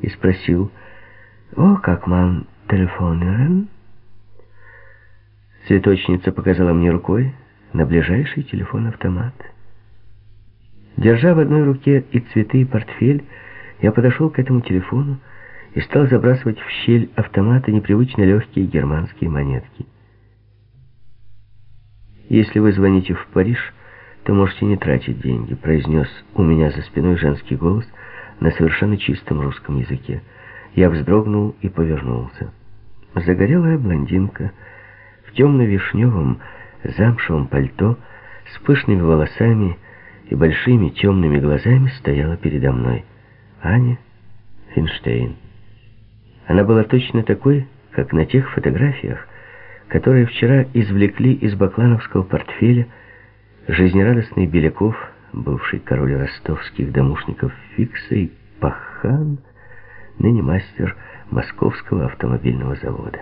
и спросил, «О, как ман телефонерен?» Цветочница показала мне рукой на ближайший телефон-автомат. Держа в одной руке и цветы, и портфель, я подошел к этому телефону и стал забрасывать в щель автомата непривычно легкие германские монетки. «Если вы звоните в Париж, то можете не тратить деньги», произнес у меня за спиной женский голос на совершенно чистом русском языке. Я вздрогнул и повернулся. Загорелая блондинка в темно-вишневом замшевом пальто с пышными волосами и большими темными глазами стояла передо мной. Аня Финштейн. Она была точно такой, как на тех фотографиях, которые вчера извлекли из баклановского портфеля жизнерадостный Беляков, бывший король ростовских домушников Фикса и Пахан, ныне мастер Московского автомобильного завода.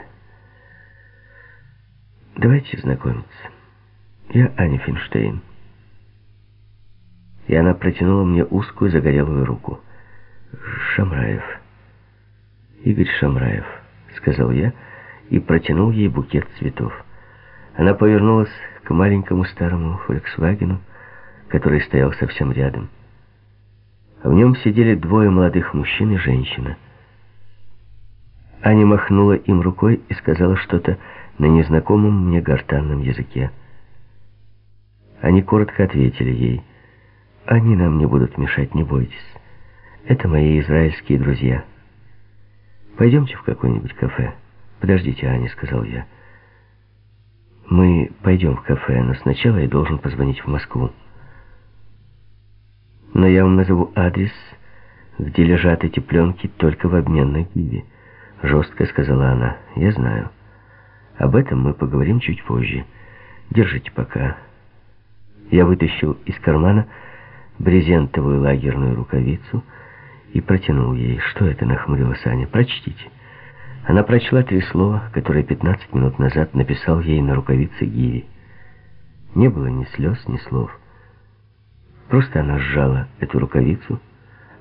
Давайте знакомиться. Я Аня Финштейн. И она протянула мне узкую загорелую руку. Шамраев. Игорь Шамраев, сказал я, и протянул ей букет цветов. Она повернулась к маленькому старому «Фольксвагену», который стоял совсем рядом. В нем сидели двое молодых мужчин и женщина. Аня махнула им рукой и сказала что-то на незнакомом мне гортанном языке. Они коротко ответили ей. «Они нам не будут мешать, не бойтесь. Это мои израильские друзья. Пойдемте в какое-нибудь кафе». «Подождите, Аня», — сказал я. «Мы пойдем в кафе, но сначала я должен позвонить в Москву. Но я вам назову адрес, где лежат эти пленки только в обменной гибе», — жестко сказала она. «Я знаю. Об этом мы поговорим чуть позже. Держите пока». Я вытащил из кармана брезентовую лагерную рукавицу и протянул ей. «Что это?» — нахмурилась Аня. «Прочтите». Она прочла три слова, которые 15 минут назад написал ей на рукавице Гиви. Не было ни слез, ни слов. Просто она сжала эту рукавицу,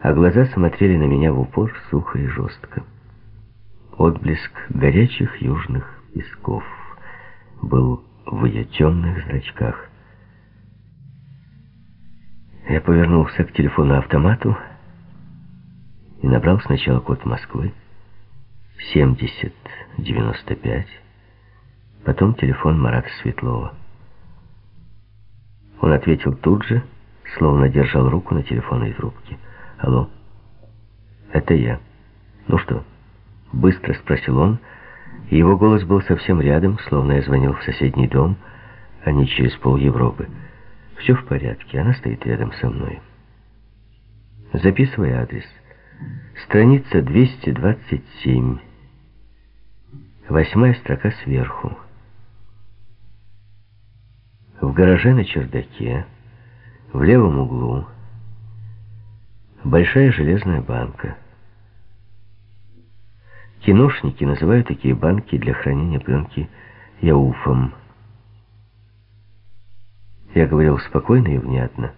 а глаза смотрели на меня в упор сухо и жестко. Отблеск горячих южных песков был в ее темных зрачках. Я повернулся к телефону-автомату и набрал сначала код Москвы, 70-95. Потом телефон Марата Светлова. Он ответил тут же, словно держал руку на телефонной трубке. «Алло, это я. Ну что?» Быстро спросил он, и его голос был совсем рядом, словно я звонил в соседний дом, а не через пол Европы. «Все в порядке, она стоит рядом со мной». «Записывай адрес. Страница 227». Восьмая строка сверху. В гараже на чердаке, в левом углу, большая железная банка. Киношники называют такие банки для хранения пленки яуфом. Я говорил спокойно и внятно,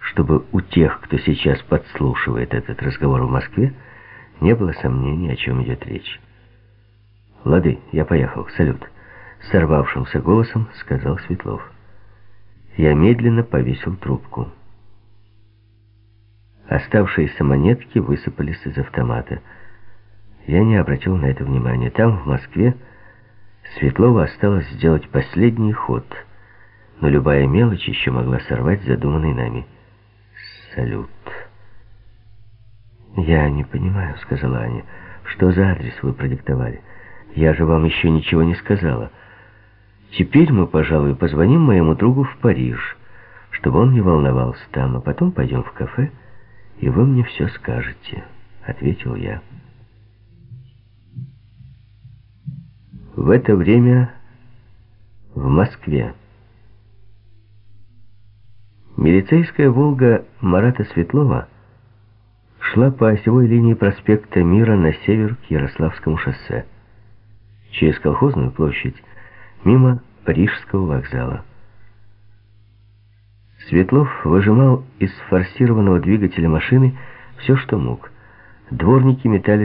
чтобы у тех, кто сейчас подслушивает этот разговор в Москве, не было сомнений, о чем идет речь. «Лады, я поехал. Салют!» Сорвавшимся голосом сказал Светлов. Я медленно повесил трубку. Оставшиеся монетки высыпались из автомата. Я не обратил на это внимания. Там, в Москве, Светлова осталось сделать последний ход, но любая мелочь еще могла сорвать задуманный нами салют. «Я не понимаю», — сказала Аня, — «что за адрес вы продиктовали?» Я же вам еще ничего не сказала. Теперь мы, пожалуй, позвоним моему другу в Париж, чтобы он не волновался там, а потом пойдем в кафе, и вы мне все скажете», — ответил я. В это время в Москве. Милицейская «Волга» Марата Светлова шла по осевой линии проспекта Мира на север к Ярославскому шоссе через колхозную площадь, мимо Рижского вокзала. Светлов выжимал из форсированного двигателя машины все, что мог. Дворники метались